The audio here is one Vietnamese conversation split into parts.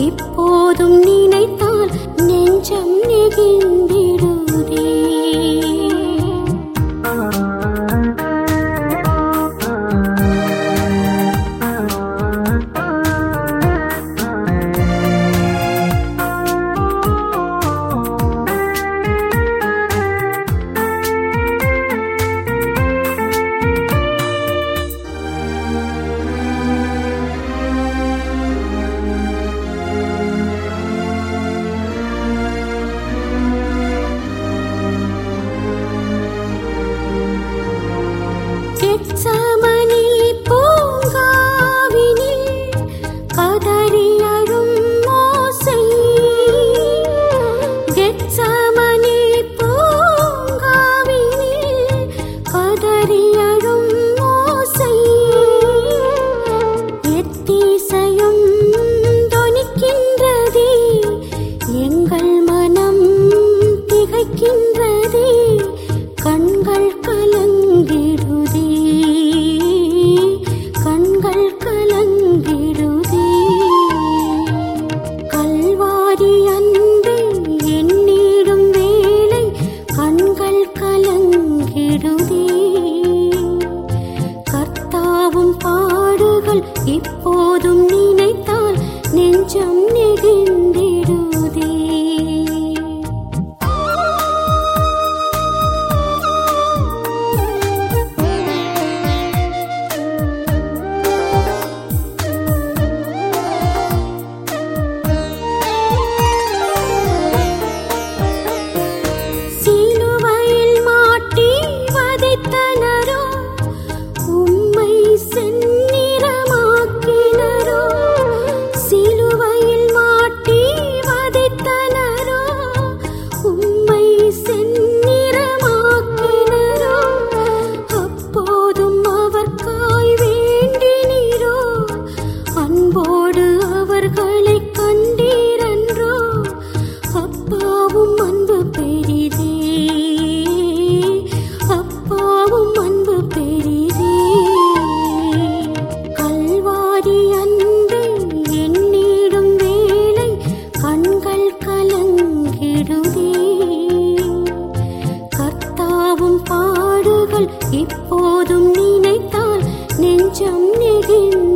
Keep நெஞ்சம் நெகிழ்ந்த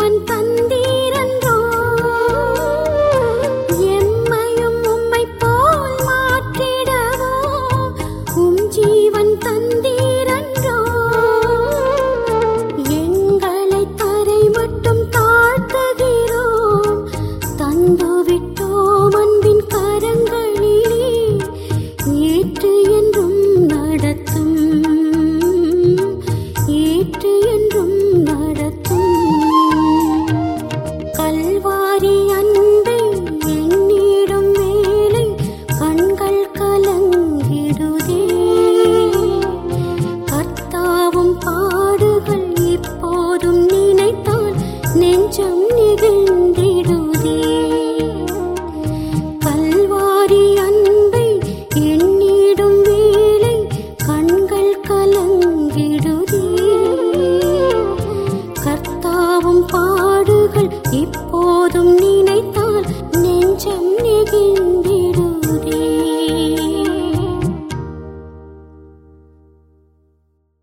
அவன் தந்தி